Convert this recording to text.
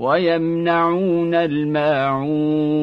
ويمنعون الماعون